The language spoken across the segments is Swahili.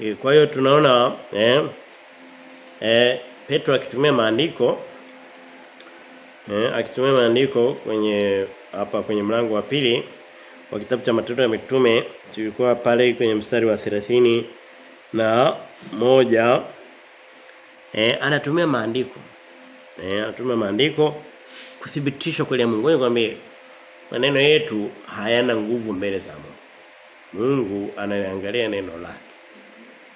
E, kwa hiyo tunaona eh, eh, Petro akitumia maandiko eh, akitumia maandiko kwenye hapa kwenye mlango wa pili wa kitabu cha matendo ya mitume tulikuwa pale kwenye mstari wa 30 na moja eh, anatumia maandiko eh, anatumia maandiko kuthibitisha kweli ya Mungu. Ngoja maneno yetu hayana nguvu mbele za Mungu. Mungu analiangalia neno lake.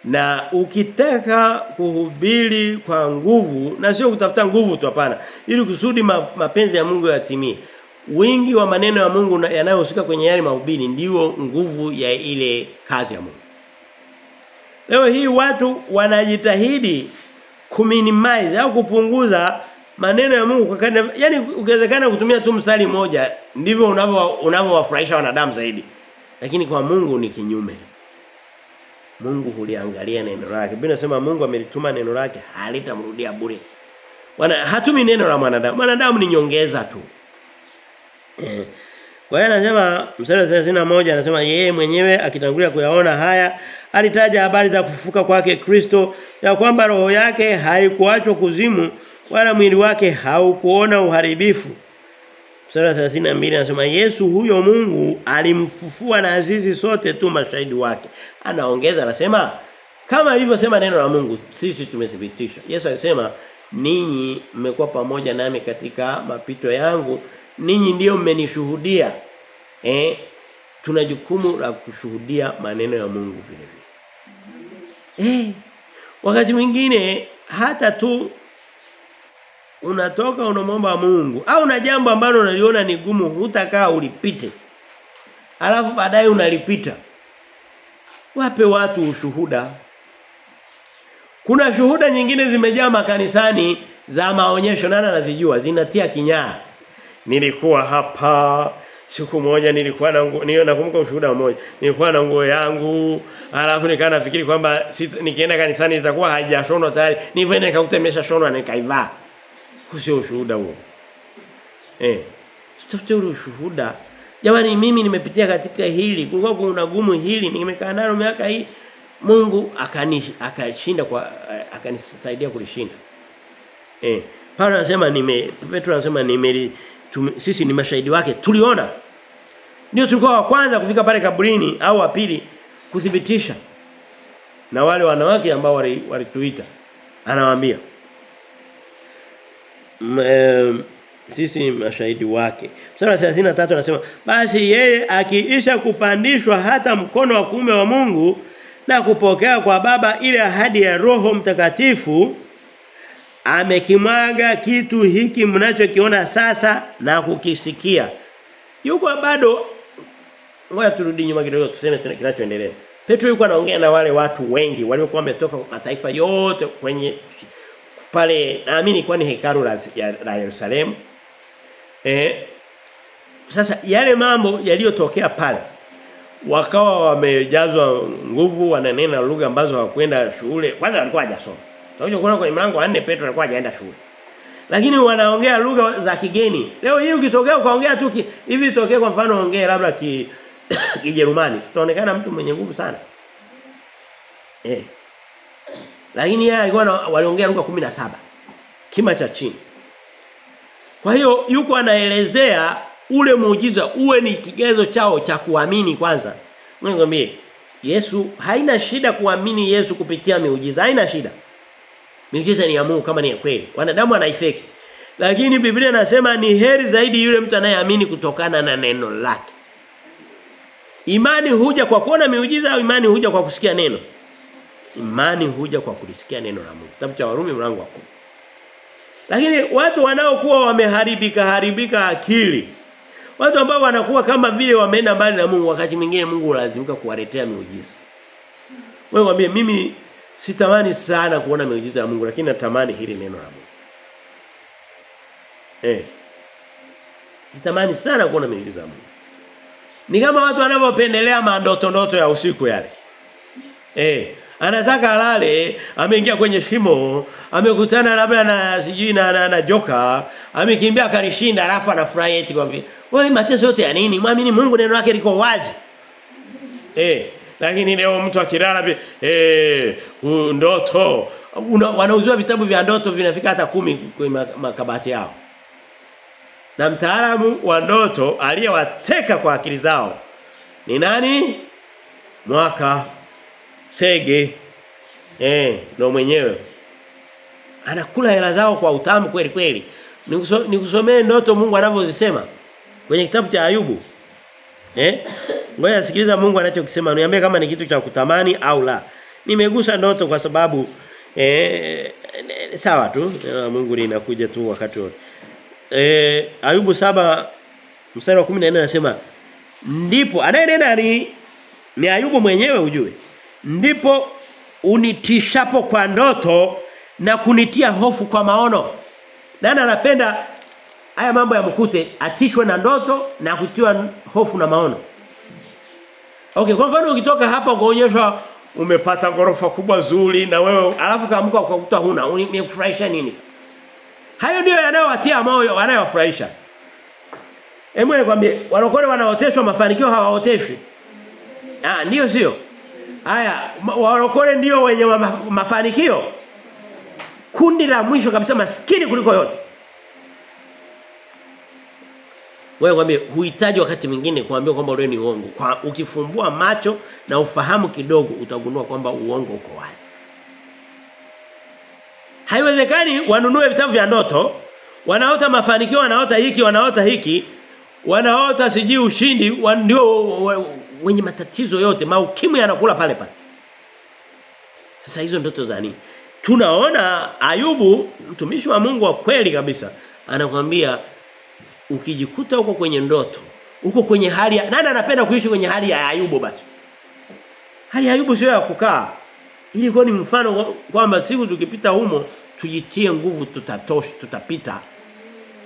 Na ukitaka kuhubiri kwa nguvu na sio kutafuta nguvu tu hapana ili kusudi ma, mapenzi ya Mungu yatimie. Wingi wa maneno ya Mungu yanayohusika kwenye yale mahubiri ndio nguvu ya ile kazi ya Mungu. Leo hii watu wanajitahidi kuminimize au kupunguza maneno ya Mungu kwa kadri yani ukiwezekana kutumia tu mstari mmoja ndivyo unavyo unavyowafurahisha wanadamu zaidi. Lakini kwa Mungu ni kinyume. Mungu huliangalia neno lake. Biblia inasema Mungu amelituma neno lake halitamrudia bure. Wana hatumi neno la mwanadamu. Mwanadamu ni nyongeza tu. Eh. Kwa hiyo anasema mstari wa 31 anasema yeye mwenyewe akitangulia kuyaona haya alitaja habari za kufufuka kwake Kristo ya kwamba roho yake haikuachwa kuzimu wala mwili wake haukuona uharibifu. Mstari wa 32 anasema Yesu huyo Mungu alimfufua na azizi sote tu mashahidi wake. Anaongeza anasema kama ilivyosema neno la Mungu sisi tumethibitisha. Yesu alisema ninyi mmekuwa pamoja nami katika mapito yangu ninyi ndio mmenishuhudia. Eh tuna jukumu la kushuhudia maneno ya Mungu vile vile. Eh wakati mwingine hata tu unatoka unamwomba Mungu au na jambo ambalo unaliona ni gumu hutakaa ulipite. Alafu baadaye unalipita. Wape watu ushuhuda. Kuna shuhuda nyingine zimejaa makanisani za maonyesho nani anazijua zinatia kinyaa. Nilikuwa hapa siku moja nilikuwa na niyo nakumbuka ushuhuda mmoja nilikuwa na nguo yangu alafu nikaa nafikiri kwamba nikienda kanisani itakuwa haijashonwa tayari Nivene nikakuta imeshashonwa nikaivaa sio ushuhuda huo. Eh tutafute ule ushuhuda. Jamani mimi nimepitia katika hili kulikuwa kuna gumu hili nimekaa nalo miaka hii Mungu akani akashinda kwa akanisaidia kulishinda. Eh Paulo anasema nime Petro anasema nime tum, sisi ni mashahidi wake tuliona. Ndio tulikuwa wa kwanza kufika pale kaburini au wa pili kuthibitisha. Na wale wanawake ambao walituita wali anawaambia sisi mashahidi wake mstari wa 33 anasema basi yeye akiisha kupandishwa hata mkono wa kuume wa Mungu na kupokea kwa baba ile ahadi ya roho mtakatifu amekimwaga kitu hiki mnachokiona sasa na kukisikia. Yuko bado ngoja turudi nyuma kidogo tuseme kinachoendelea. Petro yuko anaongea na wale watu wengi waliokuwa wametoka mataifa yote kwenye pale naamini kwa ni hekalu la, la Yerusalemu. Eh sasa yale mambo yaliyotokea pale wakawa wamejazwa nguvu wananena lugha ambazo hawakwenda shule kwanza walikuwa hajasoma Tutakuja kuona kwenye mlango wa 4 Petro alikuwa hajaenda shule. Lakini wanaongea lugha za kigeni. Leo hii ukitokea ukaongea tu hivi itokee kwa mfano ongea labda ki Kijerumani, tutaonekana mtu mwenye nguvu sana. Eh. Lakini yeye alikuwa waliongea lugha 17. Kima cha chini. Kwa hiyo yuko anaelezea ule muujiza uwe ni kigezo chao cha kuamini kwanza. Ngombe Yesu haina shida kuamini Yesu kupitia miujiza, haina shida. Miujiza ni ya Mungu kama ni ya kweli. Wanadamu wanaifeki. Lakini Biblia inasema ni heri zaidi yule mtu anayeamini kutokana na neno lake. Imani huja kwa kuona miujiza au imani huja kwa kusikia neno? Imani huja kwa kulisikia neno la Mungu. Kitabu cha Warumi mlango wa 10. Lakini watu wanaokuwa wameharibika haribika akili. Watu ambao wanakuwa kama vile wameenda mbali na Mungu wakati mwingine Mungu lazimika kuwaletea miujiza. Wewe mwambie mimi sitamani sana kuona miujiza ya Mungu lakini natamani hili neno la Mungu. Eh. Sitamani sana kuona miujiza ya Mungu. Ni kama watu wanavyopendelea mandoto ndoto ya usiku yale. Eh, anataka alale, ameingia kwenye shimo, amekutana labda na sijui na, na, na joka, amekimbia akanishinda alafu anafurahi eti kwa vile. Wewe mateso yote ya nini? Muamini Mungu neno lake liko wazi. Eh, Lakini leo mtu akilala eh ndoto wanauziwa vitabu vya ndoto vinafika hata kumi kwenye makabati yao. Na mtaalamu wa ndoto aliyewateka kwa akili zao ni nani? Mwaka Sege eh ndo mwenyewe. Anakula hela zao kwa utamu kweli kweli. Nikusomee ndoto Mungu anavyozisema kwenye kitabu cha Ayubu. Eh? Ngoja sikiliza Mungu anachokisema. Niambie kama ni kitu cha kutamani au la. Nimegusa ndoto kwa sababu eh sawa tu. Mungu linakuja tu wakati wote. Eh Ayubu saba mstari wa 14 anasema ndipo anayenena ni ni Ayubu mwenyewe ujue. Ndipo unitishapo kwa ndoto na kunitia hofu kwa maono. Nani anapenda haya mambo ya mkute atishwe na ndoto na kutiwa hofu na maono. Okay, kwa mfano ukitoka hapa ukaonyeshwa umepata gorofa kubwa zuri na wewe alafu kaamka ukakuta huna, umekufurahisha nini sasa? Hayo ndio yanayowatia moyo, yanayowafurahisha. Hebu nikwambie, walokole wanaoteshwa mafanikio hawaoteshwi. Ah, ndio sio? Haya, warokore ndio wenye mafanikio. Kundi la mwisho kabisa maskini kuliko yote. Wewe kwambie huhitaji wakati mwingine kuambia kwamba wewe ni uongo. Kwa ukifumbua macho na ufahamu kidogo utagundua kwamba uongo uko wazi. Haiwezekani wanunue vitabu vya ndoto, wanaota mafanikio, wanaota hiki, wanaota hiki, wanaota siji ushindi, ndio wenye matatizo yote, maukimu yanakula pale pale. Sasa hizo ndoto za nini? Tunaona Ayubu mtumishi wa Mungu wa kweli kabisa anakuambia ukijikuta huko kwenye ndoto huko kwenye hali ya nani anapenda kuishi kwenye hali ya Ayubu basi hali ya Ayubu sio ya kukaa ili kwa ni mfano kwamba siku tukipita humo tujitie nguvu tutatosh tutapita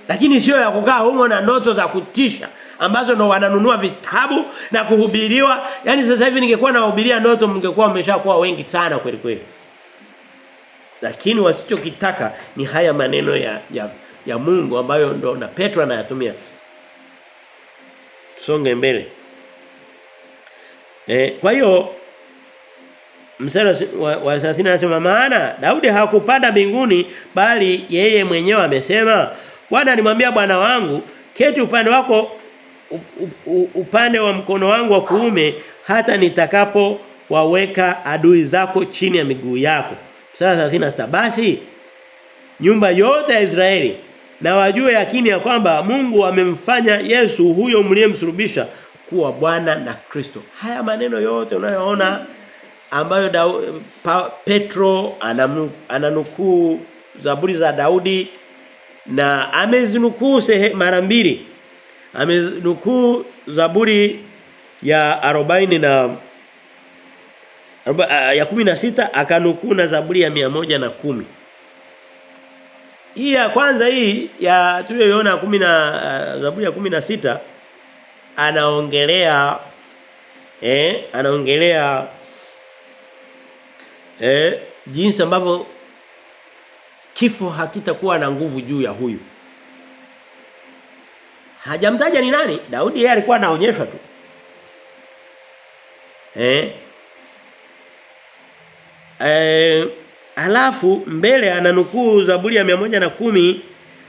lakini sio ya kukaa humo na ndoto za kutisha ambazo ndo wananunua vitabu na kuhubiriwa yani sasa hivi ningekuwa nahubiria ndoto mngekuwa mmeshakuwa wengi sana kweli kweli lakini wasichokitaka ni haya maneno ya ya ya Mungu ambayo ndo na Petro anayatumia. Songe mbele. Eh, kwa hiyo mstari wa, wa 30 anasema maana Daudi hakupanda mbinguni bali yeye mwenyewe amesema Bwana alimwambia bwana wangu keti upande wako upande wa mkono wangu wa kuume hata nitakapo waweka adui zako chini ya miguu yako. Sasa 36 basi nyumba yote ya Israeli na wajue yakini ya kwamba Mungu amemfanya Yesu huyo mliyemsulubisha kuwa Bwana na Kristo. Haya maneno yote unayoona ambayo da, pa, Petro ananukuu Zaburi za Daudi na amezinukuu mara mbili. amezinukuu Zaburi ya 40 na ya 16 akanukuu na Zaburi ya 110. Hii ya kwanza hii ya tuliyoiona 10 na uh, Zaburi ya 16 anaongelea eh anaongelea eh jinsi ambavyo kifo hakitakuwa na nguvu juu ya huyu. Hajamtaja ni nani? Daudi yeye alikuwa anaonyeshwa tu. Eh Eh Alafu mbele ananukuu Zaburi ya na kumi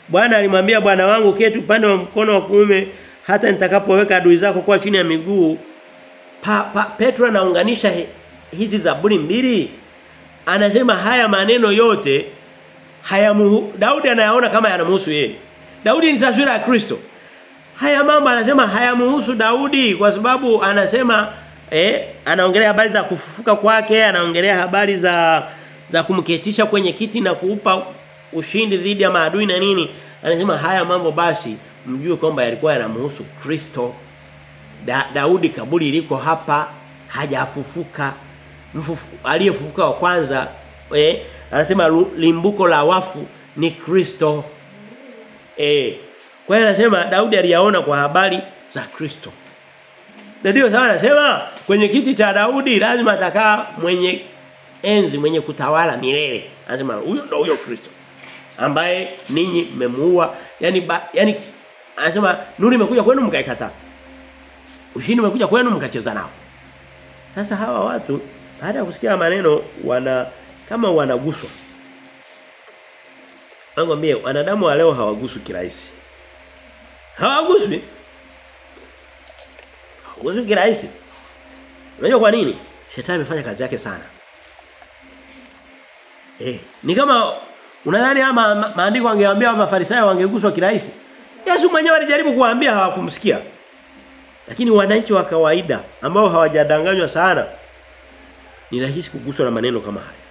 Bwana alimwambia bwana wangu keti upande wa mkono wa kuume hata nitakapoweka adui zako kwa chini ya miguu. Pa, pa, Petro anaunganisha hizi Zaburi mbili. Anasema haya maneno yote hayamu Daudi anayaona kama yanamhusu yeye. Daudi ni taswira ya Kristo. Haya mambo anasema hayamhusu Daudi kwa sababu anasema eh anaongelea habari za kufufuka kwake, anaongelea habari za za kumketisha kwenye kiti na kuupa ushindi dhidi ya maadui na nini anasema haya mambo basi mjue kwamba yalikuwa yanamhusu Kristo da, Daudi kaburi liko hapa hajafufuka aliyefufuka wa kwanza eh anasema limbuko la wafu ni Kristo eh kwa hiyo anasema Daudi aliyaona kwa habari za Kristo na ndio sawa anasema kwenye kiti cha Daudi lazima atakaa mwenye enzi mwenye kutawala milele. Anasema huyo ndio huyo Kristo. Ambaye ninyi mmemuua, Yaani yaani anasema nuru imekuja kwenu mkaikataa. Ushindi umekuja kwenu mkacheza nao. Sasa hawa watu baada ya kusikia maneno wana kama wanaguswa. Angwambie wanadamu wa leo hawaguswi kirahisi. Hawaguswi. Hawaguswi kirahisi. Unajua kwa nini? Shetani amefanya kazi yake sana. Eh, ni kama unadhani ama ma, maandiko angewaambia mafarisayo wangeguswa kirahisi? Yesu mwenyewe alijaribu kuwaambia hawakumsikia. Lakini wananchi wa kawaida ambao hawajadanganywa sana ni rahisi kuguswa na maneno kama haya.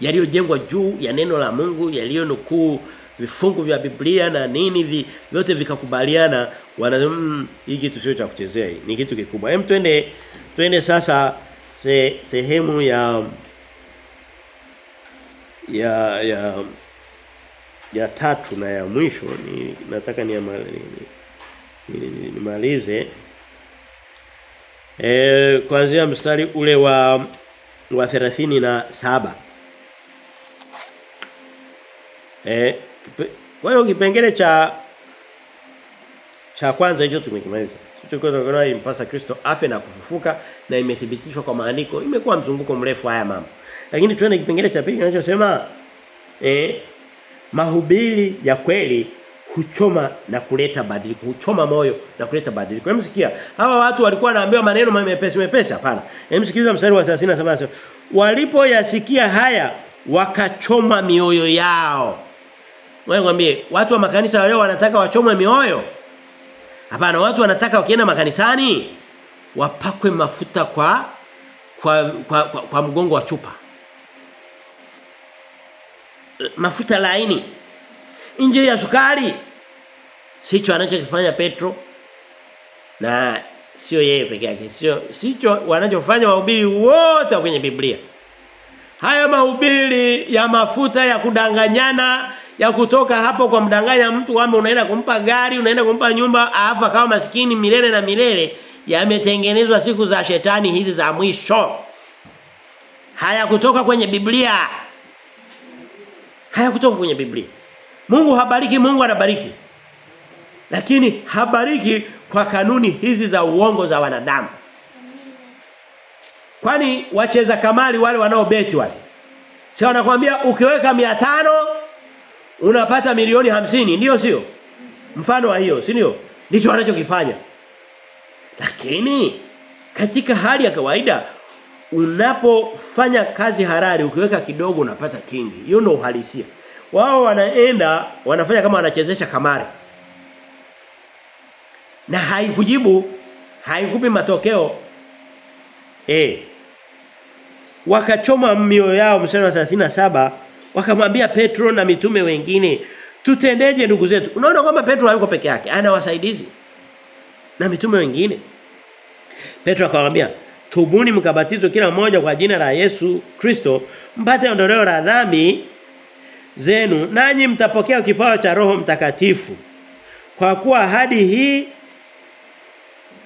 Yaliyojengwa juu ya neno la Mungu, yaliyonukuu vifungu vya Biblia na nini vi, vyote vikakubaliana. Wana mm, hii kitu sio cha kuchezea hii ni kitu kikubwa. Hem twende twende sasa se, sehemu ya ya ya ya tatu na ya mwisho. Ni nataka ni nimalize. Eh kuanzia mstari ule wa wa 37 eh kwa hiyo kipengele cha cha kwanza hicho tumekimaliza. Tulichokuwa impasa Kristo afe na kufufuka na imethibitishwa kwa maandiko. Imekuwa mzunguko mrefu haya mambo. Lakini tuone kipengele cha pili kinachosema eh mahubiri ya kweli huchoma na kuleta badiliko huchoma moyo na kuleta badiliko. Hebu sikia hawa watu walikuwa wanaambiwa maneno mepesi mepesi hapana. Hebu sikiliza mstari wa 37 walipoyasikia haya wakachoma mioyo yao wewe ngwambie watu wa makanisa leo wanataka wachomwe mioyo? Hapana watu wanataka wakienda makanisani wapakwe mafuta kwa kwa kwa, kwa, kwa mgongo wa chupa. Mafuta laini. Injili ya sukari. Sicho anachokifanya Petro. Na sio yeye peke yake. Sio sicho wanachofanya wahubiri wote kwenye Biblia. Haya mahubiri ya mafuta ya kudanganyana ya kutoka hapo kwa mdanganya mtu kwamba unaenda kumpa gari unaenda kumpa nyumba afa kama maskini milele na milele yametengenezwa siku za shetani hizi za mwisho. Haya kutoka kwenye Biblia. Haya kutoka kwenye Biblia. Mungu habariki Mungu anabariki. Lakini habariki kwa kanuni hizi za uongo za wanadamu. Kwani wacheza kamali wale wanaobeti wale? Sio wanakuambia ukiweka 500 unapata milioni hamsini ndio sio? Mfano wa hiyo si ndio? Ndicho anachokifanya. lakini katika hali ya kawaida unapofanya kazi harari ukiweka kidogo unapata kingi. Hiyo ndio uhalisia. Wao wanaenda wanafanya kama wanachezesha kamari. Na haikujibu haikupi matokeo. Eh. Wakachoma mioyo yao mstari wa 37 wakamwambia Petro na mitume wengine tutendeje ndugu zetu? Unaona kwamba Petro hayuko peke yake ana wasaidizi na mitume wengine. Petro akamwambia tubuni mkabatizwe kila mmoja kwa jina la Yesu Kristo mpate ondoleo la dhambi zenu nanyi mtapokea kipawa cha Roho Mtakatifu. Kwa kuwa hadi hii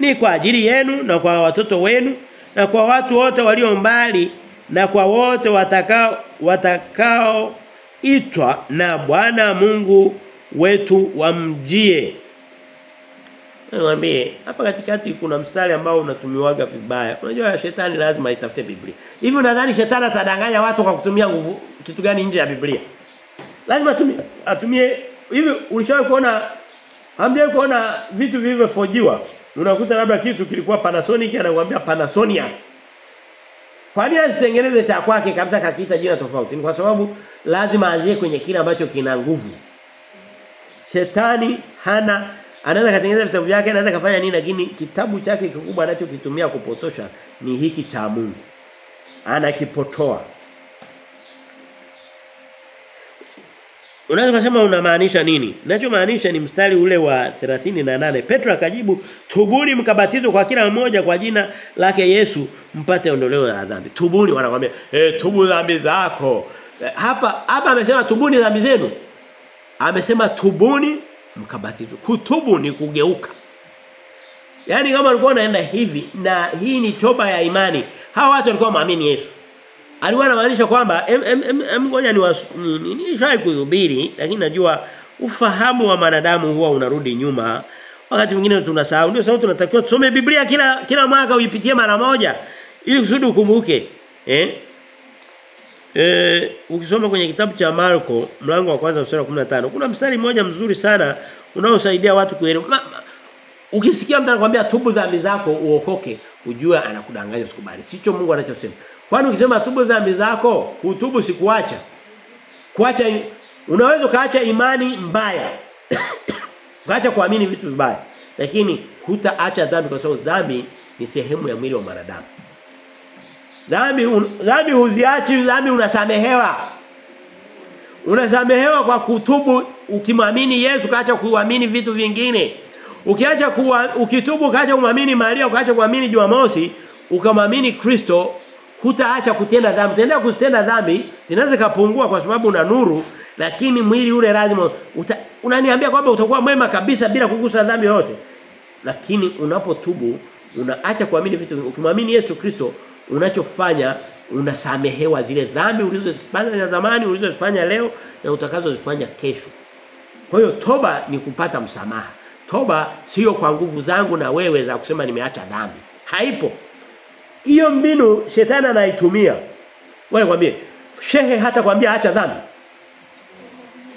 ni kwa ajili yenu na kwa watoto wenu na kwa watu wote walio mbali na kwa wote watakao watakao itwa na Bwana Mungu wetu wamjie. Niwaambie hapa katikati kuna mstari ambao unatumiwaga vibaya. Unajua shetani lazima itafute Biblia. Hivi unadhani shetani atadanganya watu kwa kutumia nguvu kitu gani nje ya Biblia? Lazima atumie atumie hivi ulishawahi kuona hamjawahi kuona vitu vilivyofojiwa? Unakuta labda kitu kilikuwa Panasonic anakuambia Panasonic. Kwa nini asitengeneze cha kwake kabisa kakiita jina tofauti? Ni kwa sababu lazima azie kwenye kile ambacho kina nguvu. Shetani hana anaweza katengeneza vitabu vyake anaweza kafanya nini lakini kitabu chake kikubwa anachokitumia kupotosha ni hiki cha Mungu. Anakipotoa. Unaweza kusema unamaanisha nini? Ninachomaanisha ni mstari ule wa 38. Petro akajibu, "Tubuni mkabatizwe kwa kila mmoja kwa jina lake Yesu mpate ondoleo la dhambi." Tubuni wanakuambia, "Eh tubu dhambi zako." E, hapa hapa amesema tubuni dhambi zenu. Amesema tubuni mkabatizwe. Kutubu ni kugeuka. Yaani kama ulikuwa unaenda hivi na hii ni toba ya imani. Hawa watu walikuwa waamini Yesu. Alikuwa anamaanisha kwamba ngoja ni nishai kuhubiri lakini najua ufahamu wa manadamu huwa unarudi nyuma. Wakati mwingine tunasahau. Ndio sababu tunatakiwa tusome Biblia kila kila mwaka uipitie mara moja ili kusudi ukumbuke. Eh? Eh, ukisoma kwenye kitabu cha Marko mlango wa kwanza mstari wa 15 kuna mstari mmoja mzuri sana unaosaidia watu kuelewa. Ukisikia mtu anakuambia tubu dhambi zako uokoke, ujue anakudanganya usikubali. Sicho Mungu anachosema. Kwani ukisema tubu dhambi zako, utubu sikuacha. Kuacha unaweza kaacha imani mbaya. Kaacha kuamini vitu vibaya. Lakini hutaacha dhambi kwa sababu dhambi ni sehemu ya mwili wa mwanadamu. Dhambi un, dhambi huziachi, dhambi unasamehewa. Unasamehewa kwa kutubu ukimwamini Yesu kaacha kuamini vitu vingine. Ukiacha kuwa, ukitubu kaacha kumwamini Maria, ukaacha kuamini Jumamosi, ukamwamini Kristo, hutaacha kutenda dhambi. Utaendelea kutenda dhambi, zinaweza kapungua kwa sababu una nuru, lakini mwili ule lazima unaniambia kwamba utakuwa mwema kabisa bila kugusa dhambi yote. Lakini unapotubu, unaacha kuamini vitu, ukimwamini Yesu Kristo, unachofanya unasamehewa zile dhambi ulizozifanya zamani, ulizozifanya leo na utakazozifanya kesho. Kwa hiyo toba ni kupata msamaha. Toba sio kwa nguvu zangu na wewe za kusema nimeacha dhambi. Haipo. Hiyo mbinu shetani anaitumia. Wewe kwambie, shehe hata kwambia acha dhambi.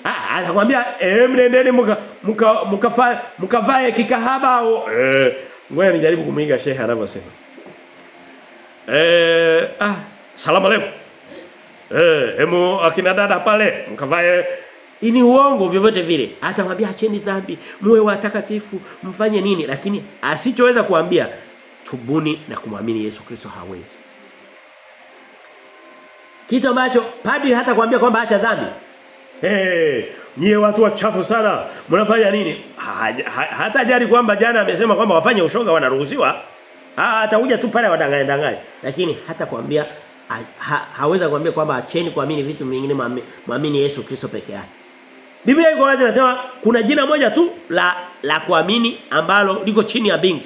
Ah, atakwambia eh mnendeni mka mka mkavae kikahaba au eh ngoja nijaribu kumuiga shehe anavyosema. Eh ah salamu alaykum. Eh hemu akina dada pale mkavae ini uongo vyovyote vile. Atakwambia acheni dhambi, muwe watakatifu, mfanye nini? Lakini asichoweza kuambia tubuni na kumwamini Yesu Kristo hawezi. Kitu ambacho padri hata kuambia kwamba acha dhambi. Hey, nyie watu wachafu sana. Mnafanya nini? Ha, ha, hata jari kwamba jana amesema kwamba wafanye ushoga wanaruhusiwa. Ha, atakuja tu pale wadanganye danganye. Lakini hata kuambia ha, ha, haweza kuambia kwamba acheni kuamini vitu vingine muamini Yesu Kristo peke yake. Biblia iko wazi nasema kuna jina moja tu la la kuamini ambalo liko chini ya mbingu.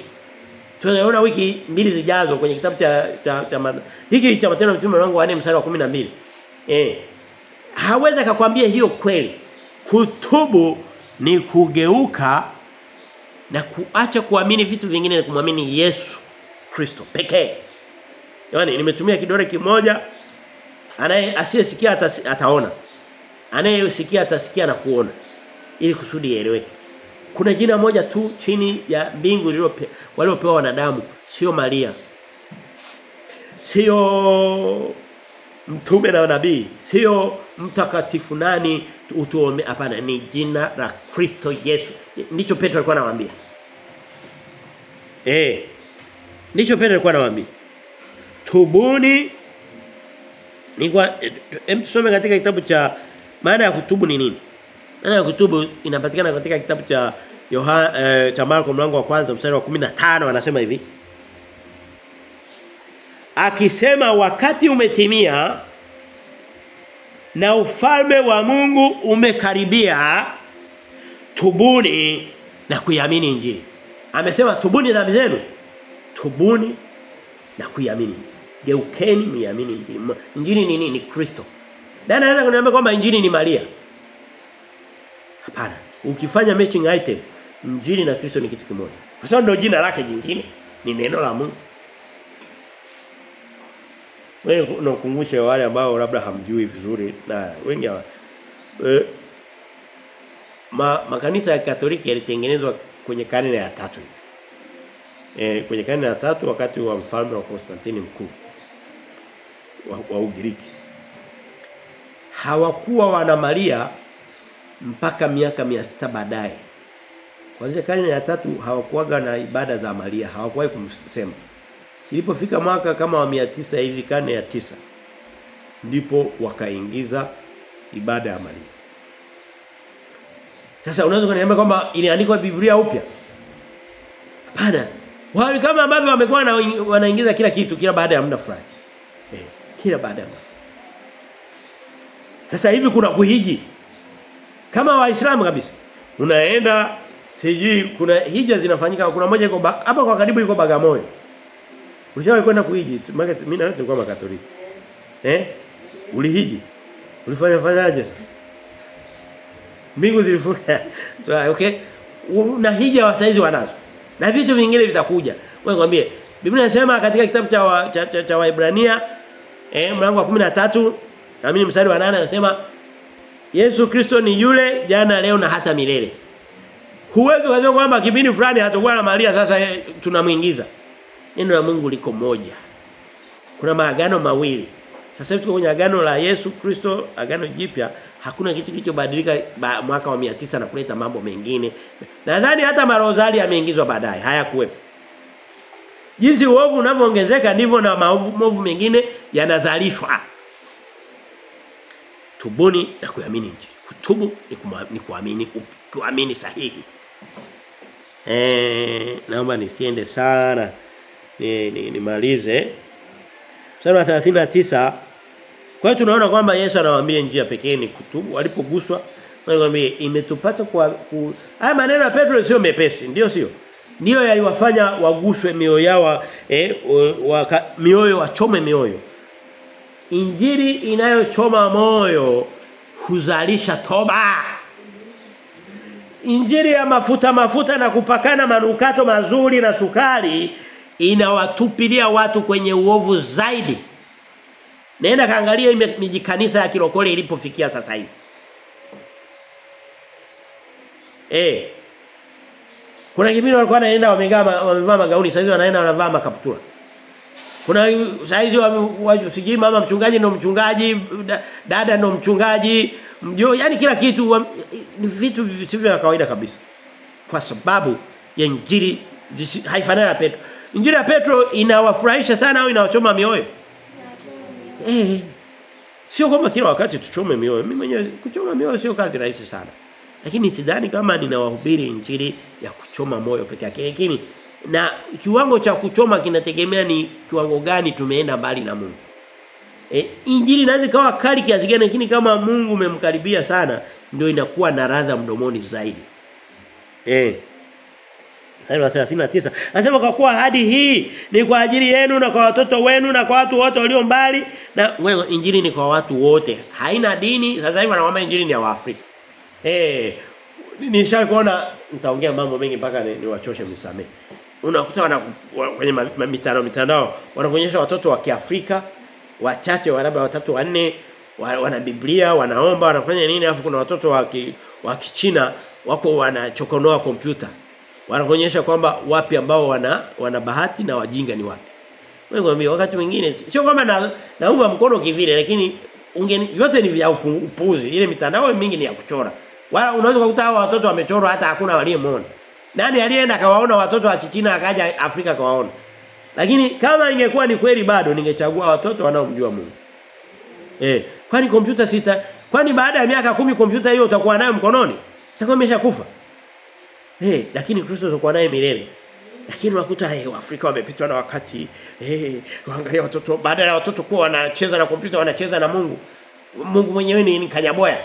Tunaona wiki mbili zijazo kwenye kitabu cha cha, cha hiki cha Matendo mtume wangu wa 4 mstari wa 12. Eh. Hawezi akakwambia hiyo kweli. Kutubu ni kugeuka na kuacha kuamini vitu vingine na kumwamini Yesu Kristo pekee. Yaani nimetumia kidole kimoja anaye asiyesikia ata, ataona. Anayesikia atasikia na kuona ili kusudi ieleweke. Kuna jina moja tu chini ya mbingu waliopewa wanadamu, sio Maria. Sio mtume na nabii, sio mtakatifu nani utuombe hapana ni jina la Kristo Yesu. Ndicho Petro alikuwa anawaambia. Eh. Ndicho Petro alikuwa anawaambia. Tubuni ni kwa hem tusome katika kitabu cha maana ya kutubu ni nini? Maana ya kutubu inapatikana katika kitabu cha Yohana eh, cha Marko mlango wa kwanza mstari wa 15 anasema hivi. Akisema wakati umetimia na ufalme wa Mungu umekaribia tubuni na kuiamini injili. Amesema tubuni dhambi zenu. Tubuni na kuiamini injili. Geukeni miamini injili. Injili ni nini? Ni Kristo. Dada anaweza kuniambia kwamba injili ni Maria. Hapana. Ukifanya matching item, injili na Kristo ni kitu kimoja. Kwa sababu ndio jina lake jingine, ni neno la Mungu. Wewe unakumbusha wale ambao labda hamjui vizuri na wengi hawa. E, ma, makanisa ya Katoliki yalitengenezwa kwenye karne ya tatu E, kwenye karne ya tatu wakati wa mfalme wa Konstantini mkuu wa, wa Ugiriki. Hawakuwa wana Maria mpaka miaka 600 baadaye. Kwanza karne ya tatu hawakuaga na ibada za Maria, hawakuwahi kumsema. Ilipofika mwaka kama wa 900 hivi karne ya tisa ndipo wakaingiza ibada ya Maria. Sasa unaweza kuniambia kwamba iliandikwa Biblia upya? Hapana. Wao kama ambavyo wamekuwa na wanaingiza kila kitu kila baada ya muda fulani. Eh, kila baada ya muda. Sasa hivi kuna kuhiji. Kama waislamu kabisa. Unaenda sijui kuna hija zinafanyika kuna moja iko hapa kwa karibu iko Bagamoyo. Ushawahi kwenda kuhiji? Mimi na wewe tulikuwa makatoliki. Eh? Ulihiji? Ulifanya fanyaje sasa? Mbingu zilifunga. okay. na hija wa saizi wanazo. Na vitu vingine vitakuja. Wewe kwambie Biblia inasema katika kitabu cha wa, cha, cha, cha Waibrania eh mlango wa 13 na mimi mstari wa 8 anasema Yesu Kristo ni yule jana leo na hata milele. Huwezi kusema kwamba kipindi fulani hatakuwa na Maria sasa eh, tunamuingiza. Neno la Mungu liko moja. Kuna maagano mawili. Sasa hivi tuko kwenye agano la Yesu Kristo, agano jipya, hakuna kitu kilichobadilika ba, mwaka wa 900 na kuleta mambo mengine. Nadhani hata marozali yameingizwa baadaye, hayakuwepo. Jinsi uovu unavyoongezeka ndivyo na maovu mengine yanazalishwa. Tubuni na kuamini injili. Kutubu ni, kuma, ni kuamini kuamini sahihi. Eh, naomba nisiende sana. Ni nimalize. Ni Mstari wa 39 Kwa hiyo tunaona kwamba Yesu anawaambia njia pekee ni kutubu walipoguswa. Anawaambia imetupasa kwa ku... haya maneno ya Petro sio mepesi, ndio sio? Ndio yaliwafanya waguswe mioyo yao eh waka, mioyo wachome mioyo. Injili inayochoma moyo huzalisha toba. Injiri ya mafuta mafuta na kupakana manukato mazuri na sukari inawatupilia watu kwenye uovu zaidi. Nenda kaangalia miji kanisa ya kirokole ilipofikia sasa hivi. Eh. Kuna kipindi walikuwa wanaenda wamevaa magauni sasa hivi wanaenda wanavaa makaptura. Kuna saizi sijui mama mchungaji ndo mchungaji, dada ndo mchungaji, mjo, yani kila kitu ni vitu visivyo vya kawaida kabisa. Kwa sababu ya injili haifanani na Petro. Injili ya Petro inawafurahisha sana au inawachoma mioyo? Eh. Sio kama kila wakati tuchome mioyo. Mimi mwenyewe kuchoma mioyo sio kazi rahisi sana. Lakini sidhani kama ninawahubiri injili ya kuchoma moyo peke yake. Lakini na kiwango cha kuchoma kinategemea ni kiwango gani tumeenda mbali na Mungu. E, injili inaweza kawa kali kiasi gani lakini kama Mungu umemkaribia sana ndio inakuwa na radha mdomoni zaidi. Eh. Sura wa 39. Anasema kwa kuwa hadi hii ni kwa ajili yenu na kwa watoto wenu na kwa watu wote walio mbali na wewe injili ni kwa watu wote. Haina dini. Sasa hivi wanawaambia injili ni ya Waafrika. Eh Nishakuona nitaongea mambo mengi mpaka niwachoshe ni msamee. Unakuta wana kwenye mitandao mitandao wanaonyesha watoto wa Kiafrika wachache labda watatu wanne wana Biblia wanaomba wanafanya nini alafu kuna watoto wa wa Kichina wako wanachokonoa kompyuta wanaonyesha kwamba wapi ambao wana wana bahati na wajinga ni wapi. Wewe wakati mwingine sio kwamba na naunga mkono kivile lakini ungeni yote ni vya upuuzi. Ile mitandao mingi ni ya kuchora. Wala unaweza kukuta watoto wamechorwa hata hakuna waliyemwona. Nani alienda akawaona watoto wa Kichina akaja Afrika kawaona? Lakini kama ingekuwa ni kweli bado ningechagua watoto wanaomjua Mungu. Eh, kwani kompyuta sita kwani baada ya miaka kumi kompyuta hiyo utakuwa nayo mkononi? Sasa imeshakufa. Eh, lakini Kristo utakuwa naye milele. Lakini wakuta eh Waafrika wamepitwa na wakati. Eh, waangalia watoto baada ya watoto kuwa wanacheza na kompyuta wanacheza na Mungu. Mungu mwenyewe ni kanyaboya.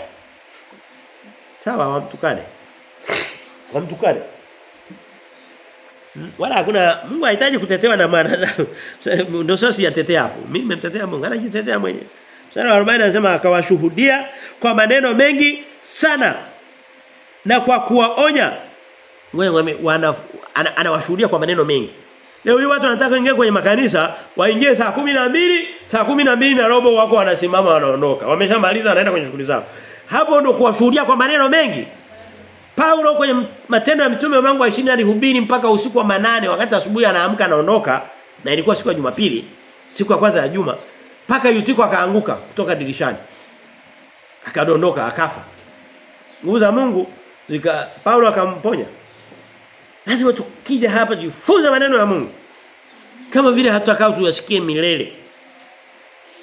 Sawa wamtukane. Wamtukane. Wala hakuna Mungu hahitaji kutetewa na wanadamu. Ndio sasa siyatetea hapo. Mimi nimemtetea Mungu, anajitetea mwenyewe. Sura ya 40 anasema akawashuhudia kwa maneno mengi sana na kwa kuwaonya wewe anawashuhudia ana kwa maneno mengi. Leo hii watu wanataka ingie kwenye makanisa, waingie saa kumi na mbili saa kumi na mbili na robo wako wanasimama wanaondoka. Wameshamaliza wanaenda kwenye shughuli zao. Hapo ndo kuwashuhudia kwa maneno mengi. Paulo kwenye matendo ya mitume mlango wa 20 alihubiri mpaka usiku wa manane wakati asubuhi anaamka anaondoka na ilikuwa siku ya Jumapili, siku ya kwanza ya juma. Paka Yutiko akaanguka kutoka dirishani. Akadondoka akafa. Nguvu za Mungu zika Paulo akamponya. Lazima tukija hapa jifunze maneno ya Mungu. Kama vile hatutakao tuyasikie milele.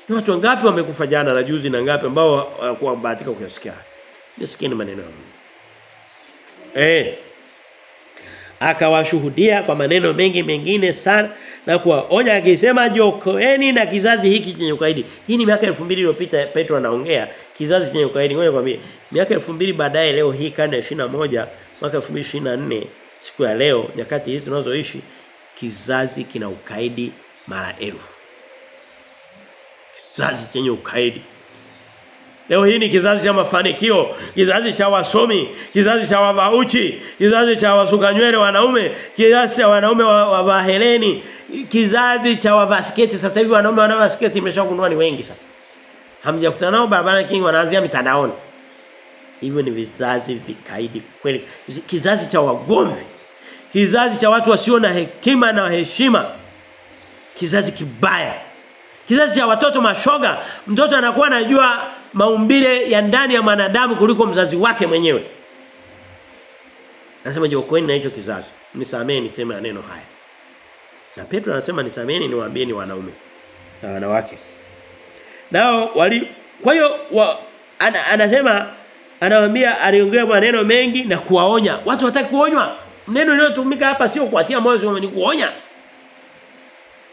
Ni watu wangapi wamekufa jana na juzi na ngapi ambao hawakubahatika kuyasikia. Nisikieni maneno ya Mungu. Eh. Akawashuhudia kwa maneno mengi mengine sana na kuwaonya akisema jokoeni na kizazi hiki chenye ukaidi. Hii ni miaka 2000 iliyopita Petro anaongea kizazi chenye ukaidi. Ngoja nikwambie. Miaka 2000 baadaye leo hii karne ya 21 mwaka 2024 siku ya leo nyakati hizi tunazoishi kizazi kina ukaidi mara elfu. Kizazi chenye ukaidi. Leo hii ni kizazi cha mafanikio, kizazi cha wasomi, kizazi cha wavauchi, kizazi cha wasuka nywele wanaume, kizazi cha wanaume wa heleni, kizazi cha wavasketi. Sasa hivi wanaume wanaovaa sketi imeshakunua ni wengi sasa. Hamjakutana nao barabara king wanaanzia mitandaoni. Hivyo ni vizazi vikaidi kweli. Kizazi cha wagomvi. Kizazi cha watu wasio na hekima na heshima. Kizazi kibaya. Kizazi cha watoto mashoga, mtoto anakuwa anajua maumbile ya ndani ya mwanadamu kuliko mzazi wake mwenyewe. Anasema jiokoeni na hicho kizazi. Nisamee niseme maneno haya. Na Petro anasema nisameni niwaambie ni wanaume na wanawake. Nao wali kwa hiyo ana, anasema anawaambia aliongea maneno mengi na kuwaonya. Watu wataki kuonywa. Neno linalotumika hapa sio kuatia moyo ni kuonya.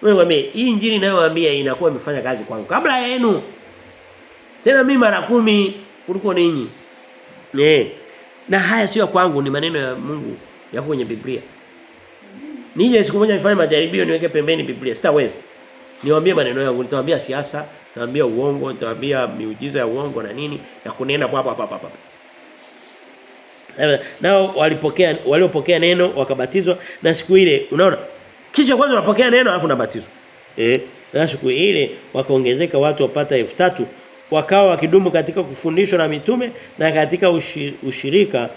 Wewe wame hii injili inayowaambia inakuwa imefanya kazi kwangu kabla yenu. Tena mimi mara kumi kuliko ninyi. Eh. Na haya sio kwangu ni maneno ya Mungu yapo kwenye Biblia. Nije siku moja nifanye majaribio niweke pembeni Biblia. Sitaweza. Niwaambie maneno yangu, nitawaambia siasa, nitawaambia uongo, nitawaambia miujiza ya uongo na nini ya kunena hapa hapa hapa. Nao walipokea waliopokea neno wakabatizwa na siku ile unaona kisha kwanza unapokea neno alafu unabatizwa. Eh, na siku ile wakaongezeka watu wapata 3000 wakawa wakidumu katika kufundishwa na mitume na katika ushirika.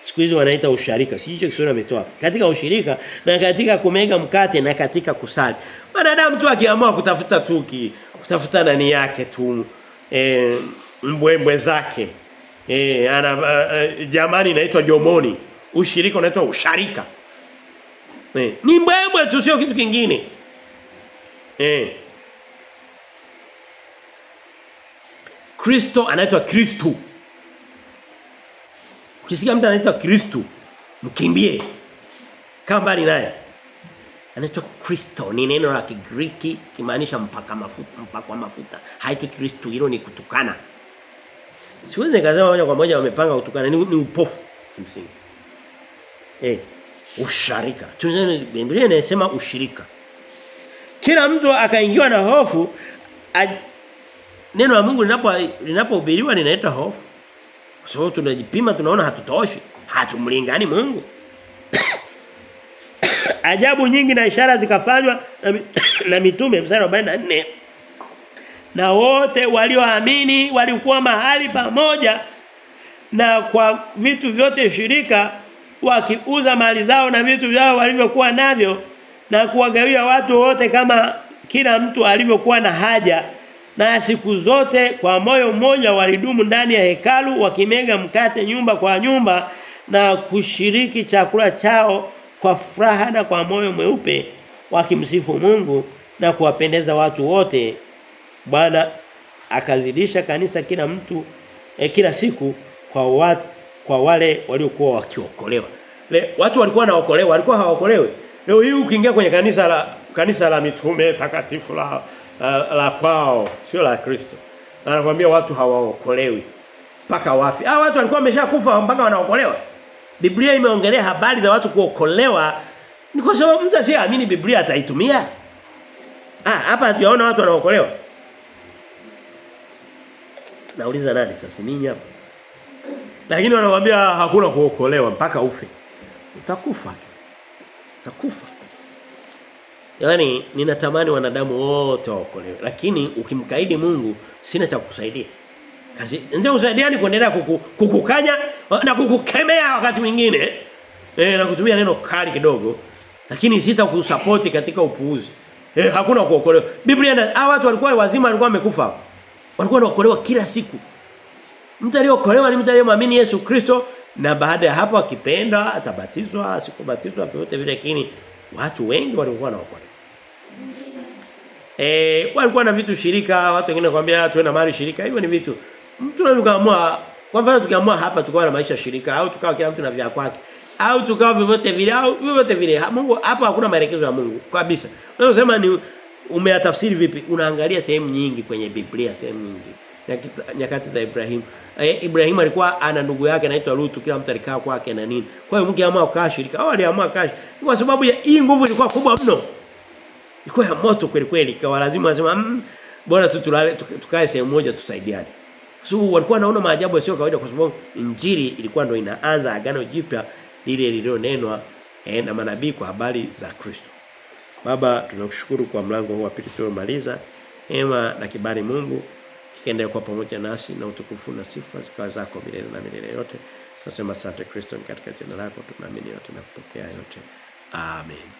Siku hizo wanaita usharika. Si hicho Kiswahili ametoa katika ushirika na katika kumega mkate na katika kusali. Wanadamu tu akiamua kutafuta tuki kutafuta nani yake tu e, mbwembwe zake. E, ana uh, jamani inaitwa jomoni. Ushirika unaitwa usharika. E, ni mbwembwe tu sio kitu kingine. Eh Kristo anaitwa Kristo Ukisikia mtu anaitwa Kristo, mkimbie. Kama mbali naye. Anaitwa Kristo, ni neno la Kigiriki kimaanisha mpaka mafuta, mpaka mafuta. Haitwi Kristo, hilo ni kutukana. Siwezi nikasema moja kwa moja wamepanga kutukana, ni, ni upofu kimsingi. Eh, usharika. Tunasema Biblia inasema ushirika. Kila mtu akaingiwa na hofu. Neno la Mungu linapo linapohubiriwa linaleta hofu. Kwa sababu tunajipima tunaona hatutoshi. Hatumlingani Mungu. Ajabu nyingi na ishara zikafanywa na, mitume mstari 44. Na wote walioamini walikuwa mahali pamoja na kwa vitu vyote shirika wakiuza mali zao na vitu vyao walivyokuwa navyo na kuwagawia watu wote kama kila mtu alivyokuwa na haja na siku zote kwa moyo mmoja walidumu ndani ya hekalu wakimega mkate nyumba kwa nyumba na kushiriki chakula chao kwa furaha na kwa moyo mweupe wakimsifu Mungu na kuwapendeza watu wote. Bwana akazidisha kanisa kila mtu eh, kila siku kwa watu, kwa wale waliokuwa wakiokolewa. Le, watu walikuwa wanaokolewa walikuwa hawaokolewi. Leo hii ukiingia kwenye kanisa la kanisa la mitume takatifu la la, kwao sio la Kristo. Anakuambia watu hawaokolewi mpaka wafi. Hao watu walikuwa wameshakufa mpaka wanaokolewa. Biblia imeongelea habari za watu kuokolewa ni kwa sababu mtu asiyeamini Biblia ataitumia. Ah hapa hatuyaona watu wanaokolewa. Nauliza nani sasa ninyi hapa? Lakini wanawaambia hakuna kuokolewa mpaka ufe. Utakufa tu. Utakufa. Yaani ninatamani wanadamu wote waokolewe. Lakini ukimkaidi Mungu sina cha kukusaidia. Kazi ndio usaidia ni kuendelea kuku, kukukanya na kukukemea wakati mwingine. Eh na kutumia neno kali kidogo. Lakini sita kusupport katika upuuzi. Eh hakuna kuokolewa. Biblia na hao watu walikuwa wazima walikuwa wamekufa. Walikuwa wanaokolewa kila siku. Mtu aliyeokolewa ni mtu aliyemwamini Yesu Kristo na baada ya hapo akipenda atabatizwa, asikubatizwa vyote vile lakini watu wengi walikuwa wakwale. Eh walikuwa na vitu shirika, watu wengine kwambia tuwe na mali shirika. Hivyo ni vitu. Mtu anaweza kuamua kwa mfano tukiamua hapa tukawa na maisha shirika au tukawa kila mtu na vya kwake au tukawa vyovyote vile au vyovyote vile. Mungu hapa hakuna maelekezo ya Mungu kabisa. Unaweza ni umeyatafsiri vipi? Unaangalia sehemu nyingi kwenye Biblia, sehemu nyingi. Nyakati za Ibrahim. Eh, Ibrahim alikuwa ana ndugu yake anaitwa Lutu, kila mtu alikaa kwake na nini. Kwa hiyo mkiamua kukaa shirika, au aliamua kashi. Kwa sababu ya hii nguvu ilikuwa kubwa mno. Ilikuwa ya moto kweli kweli, ikawa lazima wasema mmm, bora tu tulale tukae sehemu moja tusaidiane. So walikuwa naona maajabu sio kawaida kwa sababu injili ilikuwa ndo inaanza agano jipya lile lililonenwa eh, na manabii kwa habari za Kristo. Baba tunakushukuru kwa mlango huu wa pili tuliomaliza. Ema na kibali Mungu kikaendelea kwa pamoja nasi na utukufu na sifa zikawa zako milele na milele yote. Tunasema asante Kristo katika jina lako tunaamini yote na kupokea yote. Amen.